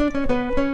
Música